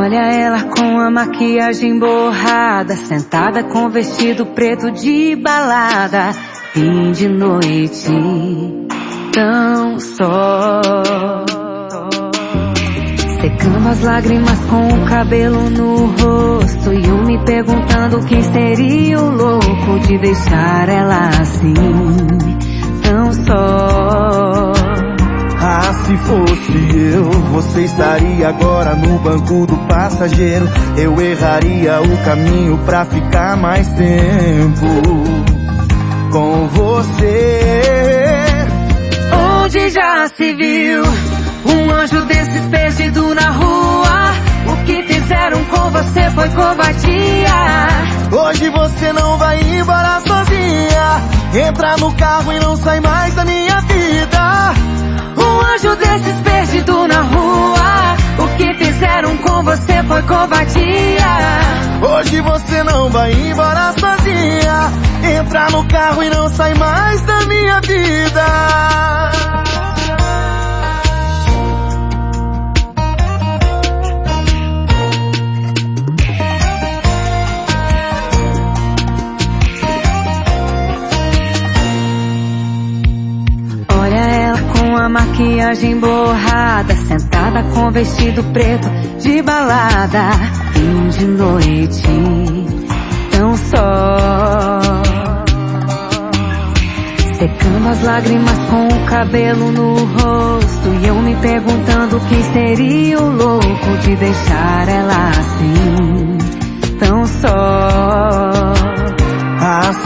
ela com a maquiagem borrada, sentada com vestido preto de balada, fim de noite, tão só. Secando as lágrimas com o cabelo no rosto E eu me perguntando quem seria o louco de deixar ela assim se fosse eu, você estaria agora no banco do passageiro Eu erraria o caminho pra ficar mais tempo com você Onde já se viu um anjo desses perdido na rua. O que fizeram com você foi covardia. Hoje você não vai embora sozinha. Entra no carro e não sai mais da minha Hoje você não vai embora sozinha. Entra no carro e não sai mais da minha vida. Maquiagem borrada, sentada com vestido preto de balada, fim de noite, tão só. Secando as lágrimas com o cabelo no rosto e eu me perguntando quem seria o louco de deixar ela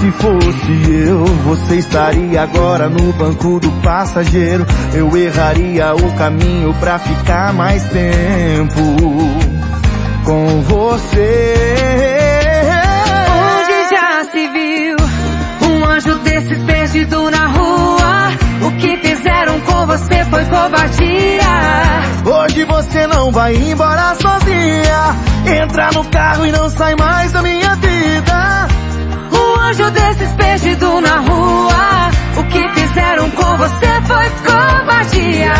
se fosse eu, você estaria agora no banco do passageiro. Eu erraria o caminho pra ficar mais tempo com você. Onde já se viu um anjo desses perdido na rua? O que fizeram com você foi covardia. Hoje você não vai embora sozinha. Entra no carro e não sai mais da minha anjo desses perdido na rua. O que fizeram com você foi covardia.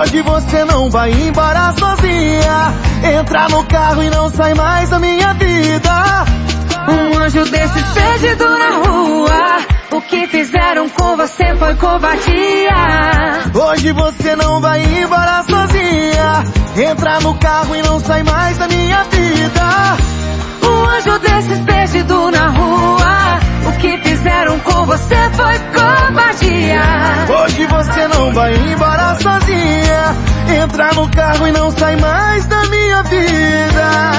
Hoje você não vai embora sozinha. Entra no carro e não sai mais da minha vida. Um anjo desses perdido na rua. O que fizeram com você foi covardia. Hoje você não vai embora sozinha. Entra no carro e não sai mais da minha vida. Um anjo desses foi covardia. Hoje você não vai embora sozinha. entrar no carro e não sai mais da minha vida.